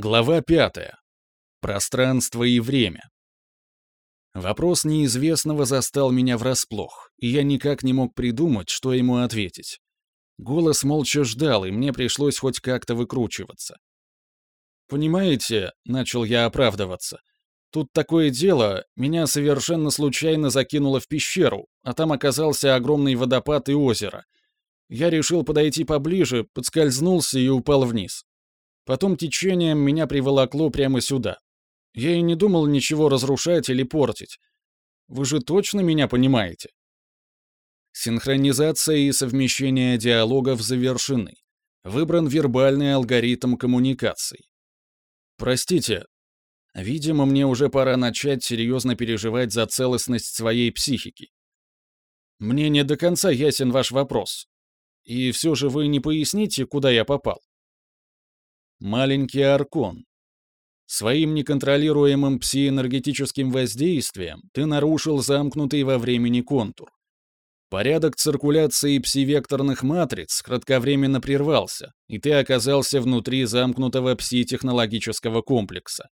Глава пятая. Пространство и время. Вопрос неизвестного застал меня врасплох, и я никак не мог придумать, что ему ответить. Голос молча ждал, и мне пришлось хоть как-то выкручиваться. «Понимаете», — начал я оправдываться, — «тут такое дело, меня совершенно случайно закинуло в пещеру, а там оказался огромный водопад и озеро. Я решил подойти поближе, подскользнулся и упал вниз. Потом течением меня приволокло прямо сюда. Я и не думал ничего разрушать или портить. Вы же точно меня понимаете? Синхронизация и совмещение диалогов завершены. Выбран вербальный алгоритм коммуникаций. Простите, видимо, мне уже пора начать серьезно переживать за целостность своей психики. Мне не до конца ясен ваш вопрос. И все же вы не поясните, куда я попал? Маленький Аркон. Своим неконтролируемым псиэнергетическим воздействием ты нарушил замкнутый во времени контур. Порядок циркуляции пси-векторных матриц кратковременно прервался, и ты оказался внутри замкнутого пси-технологического комплекса.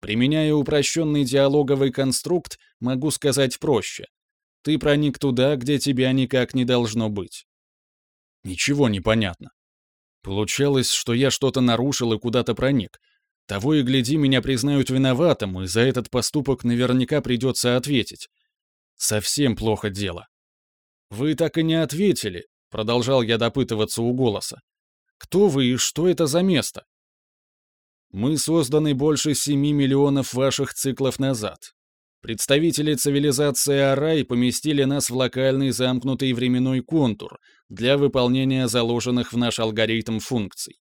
Применяя упрощенный диалоговый конструкт, могу сказать проще. Ты проник туда, где тебя никак не должно быть. Ничего не понятно. Получалось, что я что-то нарушил и куда-то проник. Того и гляди, меня признают виноватым, и за этот поступок наверняка придется ответить. Совсем плохо дело. «Вы так и не ответили», — продолжал я допытываться у голоса. «Кто вы и что это за место?» «Мы созданы больше семи миллионов ваших циклов назад. Представители цивилизации Арай поместили нас в локальный замкнутый временной контур для выполнения заложенных в наш алгоритм функций.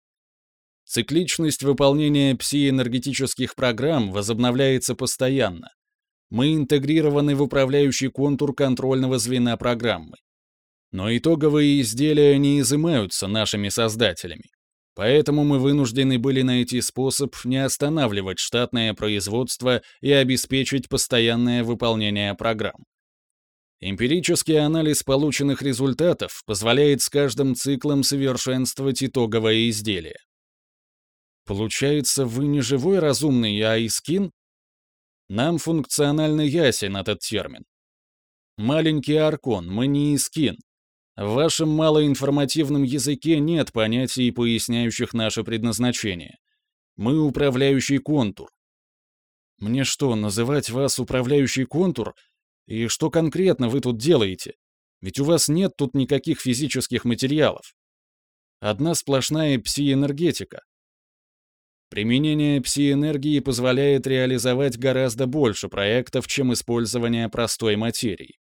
Цикличность выполнения псиэнергетических программ возобновляется постоянно. Мы интегрированы в управляющий контур контрольного звена программы. Но итоговые изделия не изымаются нашими создателями. Поэтому мы вынуждены были найти способ не останавливать штатное производство и обеспечить постоянное выполнение программ. Эмпирический анализ полученных результатов позволяет с каждым циклом совершенствовать итоговое изделие. Получается, вы не живой разумный, а искин? Нам функционально ясен этот термин. Маленький аркон, мы не искин, в вашем малоинформативном языке нет понятий, поясняющих наше предназначение. Мы управляющий контур. Мне что, называть вас управляющий контур? И что конкретно вы тут делаете? Ведь у вас нет тут никаких физических материалов. Одна сплошная псиэнергетика. Применение псиэнергии позволяет реализовать гораздо больше проектов, чем использование простой материи.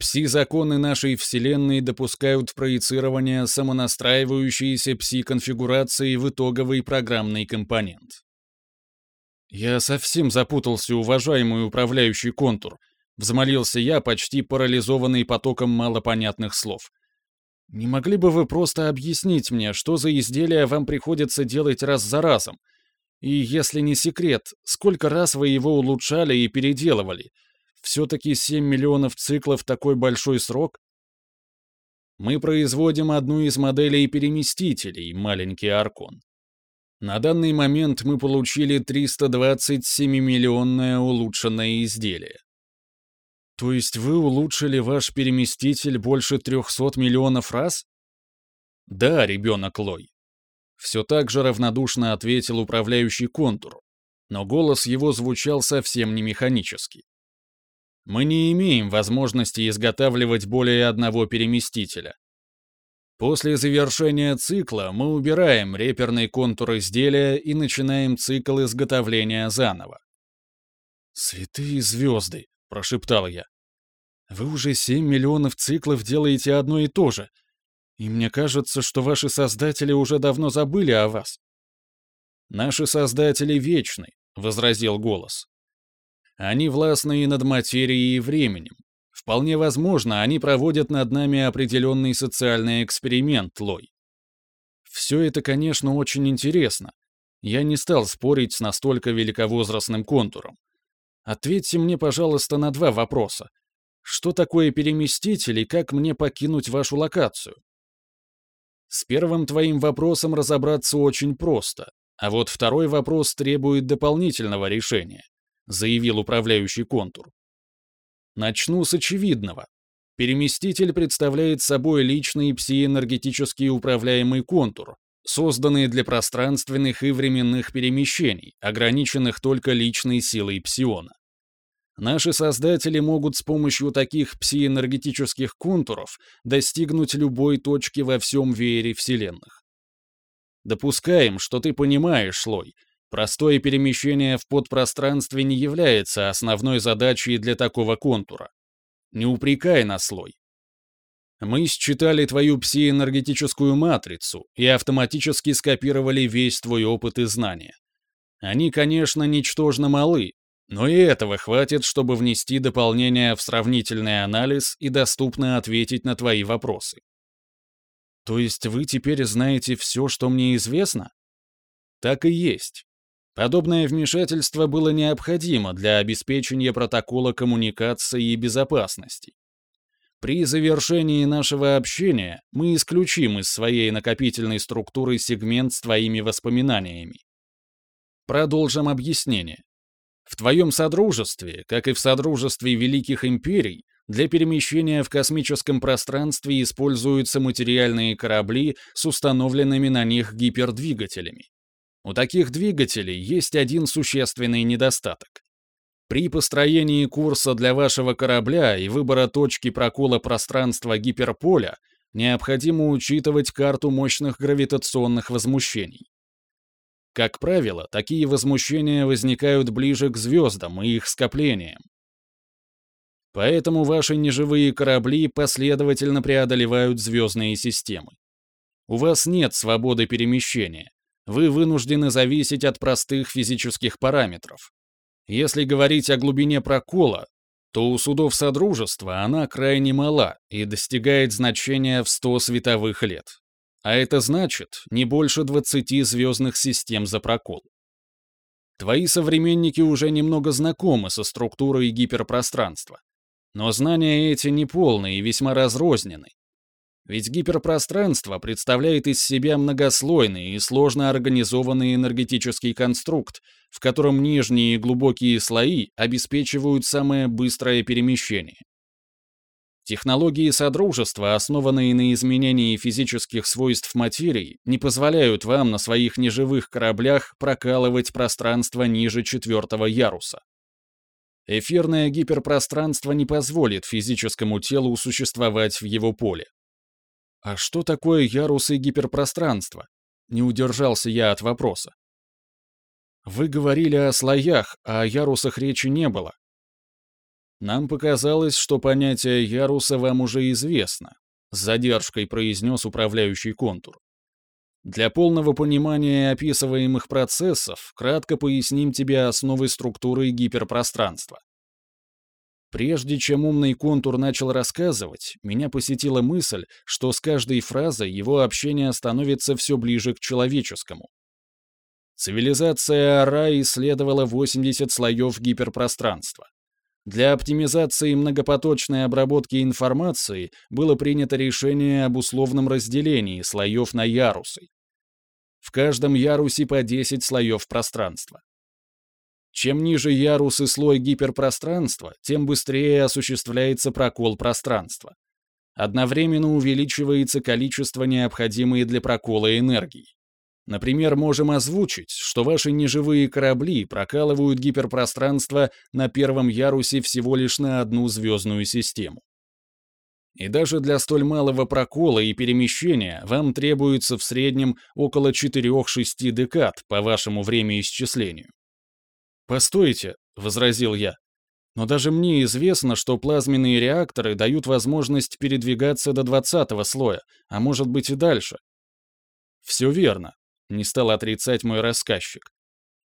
Пси-законы нашей Вселенной допускают проецирование самонастраивающейся пси-конфигурации в итоговый программный компонент. «Я совсем запутался, уважаемый управляющий контур», — взмолился я, почти парализованный потоком малопонятных слов. «Не могли бы вы просто объяснить мне, что за изделия вам приходится делать раз за разом? И, если не секрет, сколько раз вы его улучшали и переделывали?» Все-таки 7 миллионов циклов такой большой срок? Мы производим одну из моделей переместителей, маленький Аркон. На данный момент мы получили 327-миллионное улучшенное изделие. То есть вы улучшили ваш переместитель больше 300 миллионов раз? Да, ребенок Лой. Все так же равнодушно ответил управляющий контур, но голос его звучал совсем не механически мы не имеем возможности изготавливать более одного переместителя. После завершения цикла мы убираем реперный контур изделия и начинаем цикл изготовления заново. «Святые звезды!» — прошептал я. «Вы уже 7 миллионов циклов делаете одно и то же, и мне кажется, что ваши создатели уже давно забыли о вас». «Наши создатели вечны», — возразил голос. Они властны и над материей и временем. Вполне возможно, они проводят над нами определенный социальный эксперимент, Лой. Все это, конечно, очень интересно. Я не стал спорить с настолько великовозрастным контуром. Ответьте мне, пожалуйста, на два вопроса. Что такое переместитель и как мне покинуть вашу локацию? С первым твоим вопросом разобраться очень просто. А вот второй вопрос требует дополнительного решения, заявил управляющий контур. Начну с очевидного. Переместитель представляет собой личный псиэнергетический управляемый контур, созданный для пространственных и временных перемещений, ограниченных только личной силой псиона. Наши создатели могут с помощью таких псиэнергетических контуров достигнуть любой точки во всем веере вселенных. Допускаем, что ты понимаешь, Лой, простое перемещение в подпространстве не является основной задачей для такого контура. Не упрекай нас, Лой. Мы считали твою псиэнергетическую матрицу и автоматически скопировали весь твой опыт и знания. Они, конечно, ничтожно малы, но и этого хватит, чтобы внести дополнение в сравнительный анализ и доступно ответить на твои вопросы. То есть вы теперь знаете все, что мне известно? Так и есть. Подобное вмешательство было необходимо для обеспечения протокола коммуникации и безопасности. При завершении нашего общения мы исключим из своей накопительной структуры сегмент с твоими воспоминаниями. Продолжим объяснение. В твоем содружестве, как и в содружестве великих империй, для перемещения в космическом пространстве используются материальные корабли с установленными на них гипердвигателями. У таких двигателей есть один существенный недостаток. При построении курса для вашего корабля и выбора точки прокола пространства гиперполя необходимо учитывать карту мощных гравитационных возмущений. Как правило, такие возмущения возникают ближе к звездам и их скоплениям. Поэтому ваши неживые корабли последовательно преодолевают звездные системы. У вас нет свободы перемещения. Вы вынуждены зависеть от простых физических параметров. Если говорить о глубине прокола, то у судов Содружества она крайне мала и достигает значения в 100 световых лет. А это значит не больше 20 звездных систем за прокол. Твои современники уже немного знакомы со структурой гиперпространства. Но знания эти неполны и весьма разрознены. Ведь гиперпространство представляет из себя многослойный и сложно организованный энергетический конструкт, в котором нижние и глубокие слои обеспечивают самое быстрое перемещение. Технологии Содружества, основанные на изменении физических свойств материи, не позволяют вам на своих неживых кораблях прокалывать пространство ниже четвертого яруса. Эфирное гиперпространство не позволит физическому телу существовать в его поле. А что такое ярусы гиперпространства? Не удержался я от вопроса. Вы говорили о слоях, а о ярусах речи не было. Нам показалось, что понятие яруса вам уже известно, с задержкой произнес управляющий контур. Для полного понимания описываемых процессов кратко поясним тебе основы структуры гиперпространства. Прежде чем умный контур начал рассказывать, меня посетила мысль, что с каждой фразой его общение становится все ближе к человеческому. Цивилизация Ара исследовала 80 слоев гиперпространства. Для оптимизации многопоточной обработки информации было принято решение об условном разделении слоев на ярусы. В каждом ярусе по 10 слоев пространства. Чем ниже ярус и слой гиперпространства, тем быстрее осуществляется прокол пространства. Одновременно увеличивается количество необходимой для прокола энергии. Например, можем озвучить, что ваши неживые корабли прокалывают гиперпространство на первом ярусе всего лишь на одну звездную систему. И даже для столь малого прокола и перемещения вам требуется в среднем около 4-6 декад по вашему времяисчислению. «Постойте», — возразил я. «Но даже мне известно, что плазменные реакторы дают возможность передвигаться до 20 слоя, а может быть и дальше». «Все верно», — не стал отрицать мой рассказчик.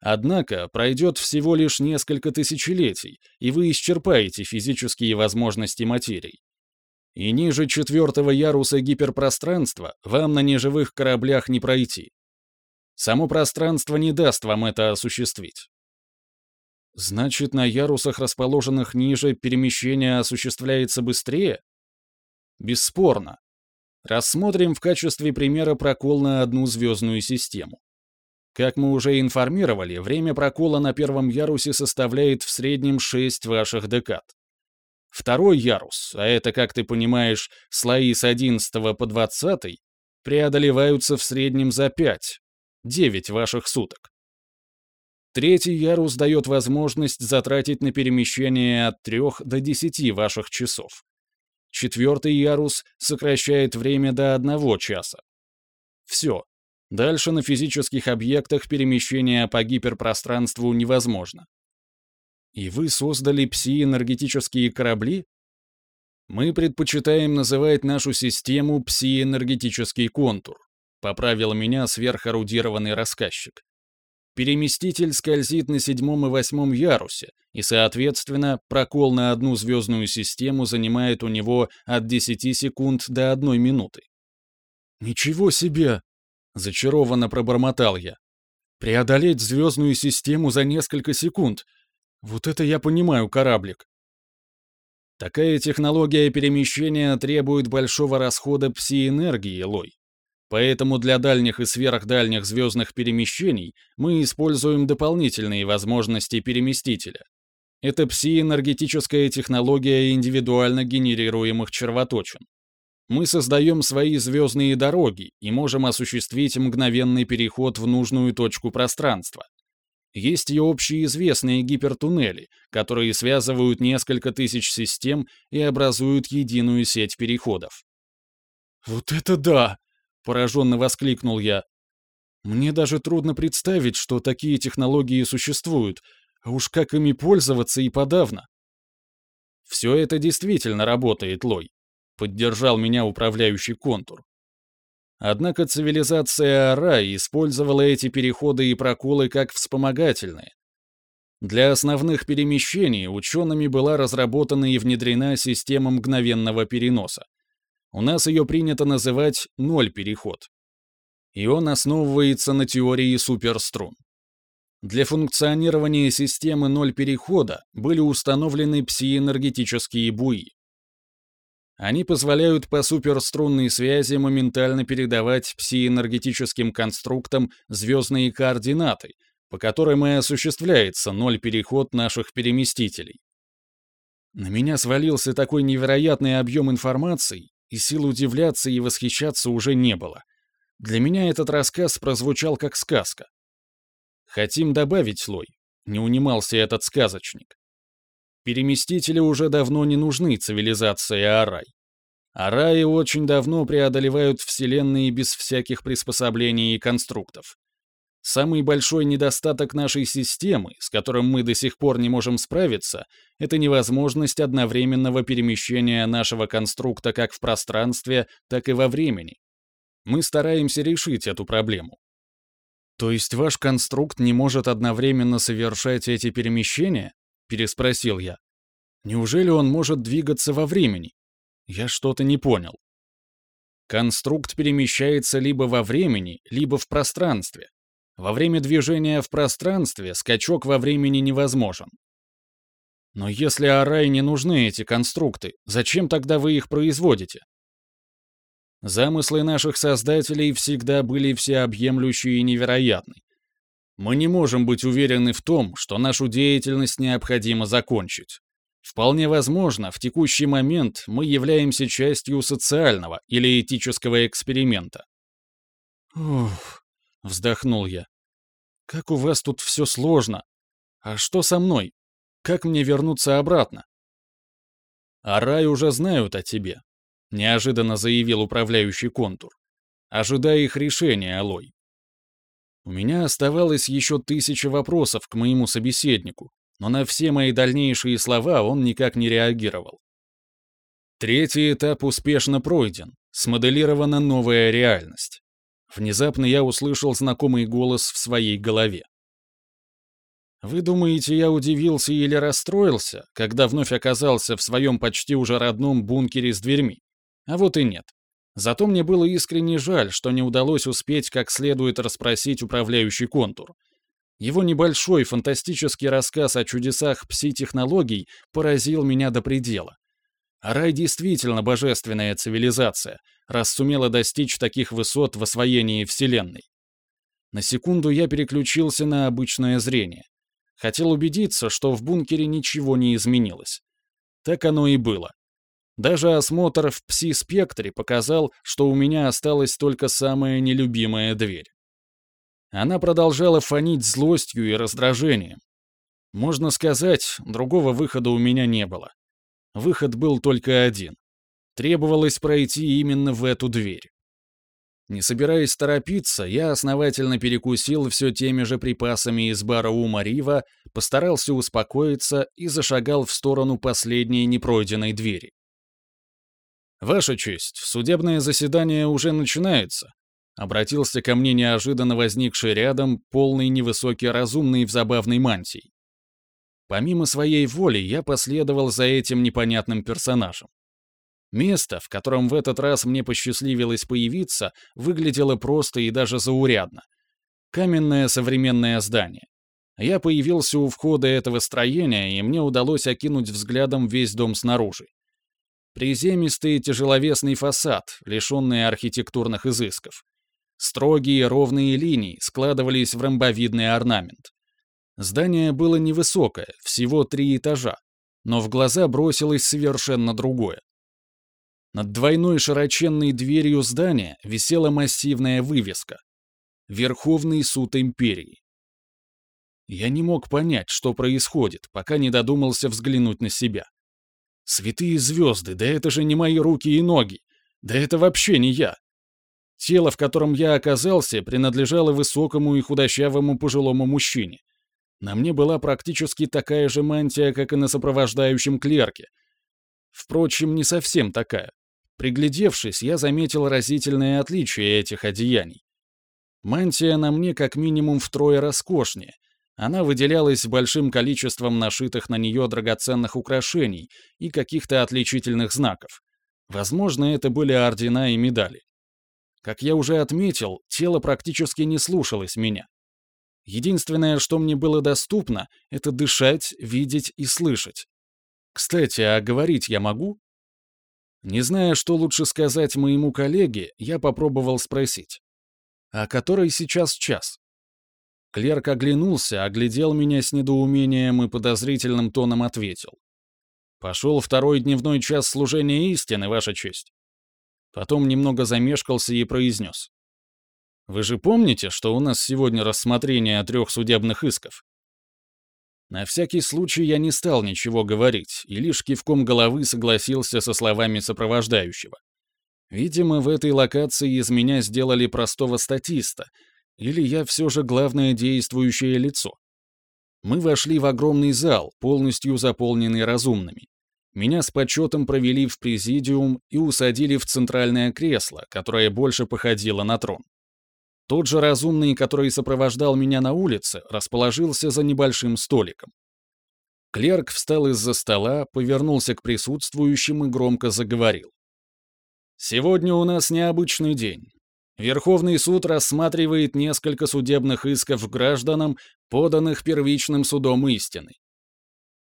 Однако пройдет всего лишь несколько тысячелетий, и вы исчерпаете физические возможности материи. И ниже четвертого яруса гиперпространства вам на неживых кораблях не пройти. Само пространство не даст вам это осуществить. Значит, на ярусах, расположенных ниже, перемещение осуществляется быстрее? Бесспорно. Рассмотрим в качестве примера прокол на одну звездную систему. Как мы уже информировали, время прокола на первом ярусе составляет в среднем 6 ваших декад. Второй ярус, а это, как ты понимаешь, слои с 11 по 20, преодолеваются в среднем за 5, 9 ваших суток. Третий ярус дает возможность затратить на перемещение от 3 до 10 ваших часов. Четвертый ярус сокращает время до одного часа. Все. Дальше на физических объектах перемещение по гиперпространству невозможно. И вы создали пси-энергетические корабли? Мы предпочитаем называть нашу систему пси-энергетический контур, поправил меня сверхорудированный рассказчик. Переместитель скользит на седьмом и восьмом ярусе, и, соответственно, прокол на одну звездную систему занимает у него от 10 секунд до одной минуты. «Ничего себе!» — зачарованно пробормотал я. «Преодолеть звездную систему за несколько секунд. Вот это я понимаю, кораблик». Такая технология перемещения требует большого расхода пси-энергии, Лой. Поэтому для дальних и сверхдальних звездных перемещений мы используем дополнительные возможности переместителя. Это пси-энергетическая технология индивидуально генерируемых червоточин. Мы создаем свои звездные дороги и можем осуществить мгновенный переход в нужную точку пространства. Есть и общеизвестные гипертуннели, которые связывают несколько тысяч систем и образуют единую сеть переходов. «Вот это да!» Пораженно воскликнул я. Мне даже трудно представить, что такие технологии существуют, а уж как ими пользоваться и подавно. Все это действительно работает, Лой. Поддержал меня управляющий контур. Однако цивилизация Ара использовала эти переходы и проколы как вспомогательные. Для основных перемещений учеными была разработана и внедрена система мгновенного переноса. У нас ее принято называть ноль-переход. И он основывается на теории суперструн. Для функционирования системы ноль-перехода были установлены псиэнергетические буи. Они позволяют по суперструнной связи моментально передавать псиэнергетическим конструктам звездные координаты, по которым и осуществляется ноль-переход наших переместителей. На меня свалился такой невероятный объем информации, и сил удивляться и восхищаться уже не было. Для меня этот рассказ прозвучал как сказка. Хотим добавить слой. Не унимался этот сказочник. Переместители уже давно не нужны цивилизации Арай. Араи очень давно преодолевают вселенные без всяких приспособлений и конструктов. Самый большой недостаток нашей системы, с которым мы до сих пор не можем справиться, это невозможность одновременного перемещения нашего конструкта как в пространстве, так и во времени. Мы стараемся решить эту проблему. То есть ваш конструкт не может одновременно совершать эти перемещения? переспросил я. Неужели он может двигаться во времени? Я что-то не понял. Конструкт перемещается либо во времени, либо в пространстве. Во время движения в пространстве скачок во времени невозможен. Но если Арай не нужны эти конструкты, зачем тогда вы их производите? Замыслы наших создателей всегда были всеобъемлющие и невероятны. Мы не можем быть уверены в том, что нашу деятельность необходимо закончить. Вполне возможно, в текущий момент мы являемся частью социального или этического эксперимента. Ух, Вздохнул я. Как у вас тут все сложно. А что со мной? Как мне вернуться обратно? А рай уже знают о тебе, неожиданно заявил управляющий контур. Ожидая их решения, Алой. У меня оставалось еще тысяча вопросов к моему собеседнику, но на все мои дальнейшие слова он никак не реагировал. Третий этап успешно пройден, смоделирована новая реальность. Внезапно я услышал знакомый голос в своей голове. Вы думаете, я удивился или расстроился, когда вновь оказался в своем почти уже родном бункере с дверьми? А вот и нет. Зато мне было искренне жаль, что не удалось успеть как следует расспросить управляющий контур. Его небольшой фантастический рассказ о чудесах пси-технологий поразил меня до предела. Рай действительно божественная цивилизация, раз сумела достичь таких высот в освоении Вселенной. На секунду я переключился на обычное зрение. Хотел убедиться, что в бункере ничего не изменилось. Так оно и было. Даже осмотр в пси-спектре показал, что у меня осталась только самая нелюбимая дверь. Она продолжала фонить злостью и раздражением. Можно сказать, другого выхода у меня не было. Выход был только один. Требовалось пройти именно в эту дверь. Не собираясь торопиться, я основательно перекусил все теми же припасами из бара у Марива, постарался успокоиться и зашагал в сторону последней непройденной двери. «Ваша честь, судебное заседание уже начинается», обратился ко мне неожиданно возникший рядом полный невысокий разумный в забавной мантии. Помимо своей воли я последовал за этим непонятным персонажем. Место, в котором в этот раз мне посчастливилось появиться, выглядело просто и даже заурядно. Каменное современное здание. Я появился у входа этого строения, и мне удалось окинуть взглядом весь дом снаружи. Приземистый тяжеловесный фасад, лишенный архитектурных изысков. Строгие ровные линии складывались в ромбовидный орнамент. Здание было невысокое, всего три этажа, но в глаза бросилось совершенно другое. Над двойной широченной дверью здания висела массивная вывеска «Верховный суд империи». Я не мог понять, что происходит, пока не додумался взглянуть на себя. Святые звезды, да это же не мои руки и ноги. Да это вообще не я. Тело, в котором я оказался, принадлежало высокому и худощавому пожилому мужчине. На мне была практически такая же мантия, как и на сопровождающем клерке. Впрочем, не совсем такая. Приглядевшись, я заметил разительное отличие этих одеяний. Мантия на мне как минимум втрое роскошнее. Она выделялась большим количеством нашитых на нее драгоценных украшений и каких-то отличительных знаков. Возможно, это были ордена и медали. Как я уже отметил, тело практически не слушалось меня. Единственное, что мне было доступно, это дышать, видеть и слышать. Кстати, а говорить я могу? Не зная, что лучше сказать моему коллеге, я попробовал спросить. «А который сейчас час?» Клерк оглянулся, оглядел меня с недоумением и подозрительным тоном ответил. «Пошел второй дневной час служения истины, Ваша честь». Потом немного замешкался и произнес. «Вы же помните, что у нас сегодня рассмотрение трех судебных исков?» На всякий случай я не стал ничего говорить и лишь кивком головы согласился со словами сопровождающего. Видимо, в этой локации из меня сделали простого статиста, или я все же главное действующее лицо. Мы вошли в огромный зал, полностью заполненный разумными. Меня с почетом провели в президиум и усадили в центральное кресло, которое больше походило на трон. Тот же разумный, который сопровождал меня на улице, расположился за небольшим столиком. Клерк встал из-за стола, повернулся к присутствующим и громко заговорил. «Сегодня у нас необычный день. Верховный суд рассматривает несколько судебных исков гражданам, поданных первичным судом истины.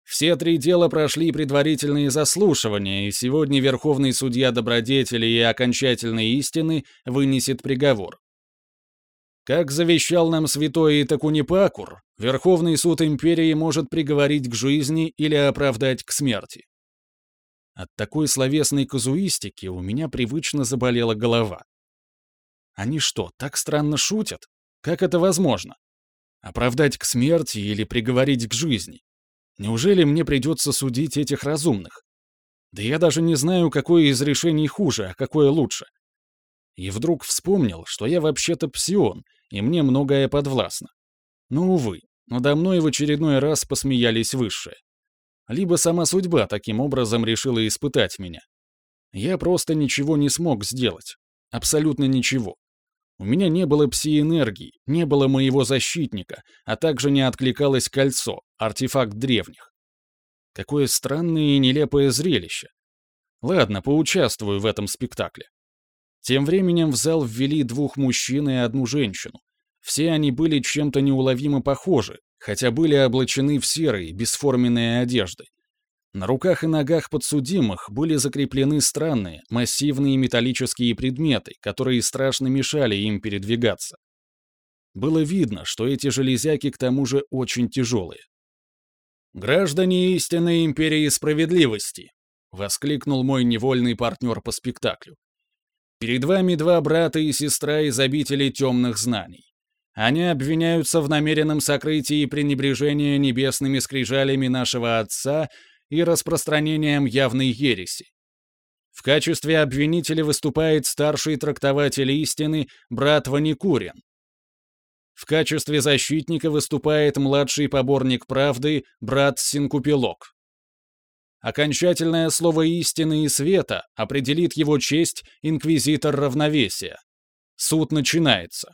Все три дела прошли предварительные заслушивания, и сегодня Верховный судья добродетели и окончательной истины вынесет приговор. Как завещал нам святой Итакунипакур, Верховный суд империи может приговорить к жизни или оправдать к смерти. От такой словесной казуистики у меня привычно заболела голова. Они что, так странно шутят? Как это возможно? Оправдать к смерти или приговорить к жизни? Неужели мне придется судить этих разумных? Да я даже не знаю, какое из решений хуже, а какое лучше. И вдруг вспомнил, что я вообще-то псион, и мне многое подвластно. Но, увы, надо мной в очередной раз посмеялись высшие. Либо сама судьба таким образом решила испытать меня. Я просто ничего не смог сделать. Абсолютно ничего. У меня не было пси-энергии, не было моего защитника, а также не откликалось кольцо, артефакт древних. Какое странное и нелепое зрелище. Ладно, поучаствую в этом спектакле. Тем временем в зал ввели двух мужчин и одну женщину. Все они были чем-то неуловимо похожи, хотя были облачены в серые, бесформенные одежды. На руках и ногах подсудимых были закреплены странные, массивные металлические предметы, которые страшно мешали им передвигаться. Было видно, что эти железяки к тому же очень тяжелые. «Граждане истинной империи справедливости!» — воскликнул мой невольный партнер по спектаклю. «Перед вами два брата и сестра из обители темных знаний. Они обвиняются в намеренном сокрытии и пренебрежении небесными скрижалями нашего Отца и распространением явной ереси. В качестве обвинителя выступает старший трактователь истины, брат Ваникурин. В качестве защитника выступает младший поборник правды, брат Синкупилок. Окончательное слово истины и света определит его честь инквизитор равновесия. Суд начинается.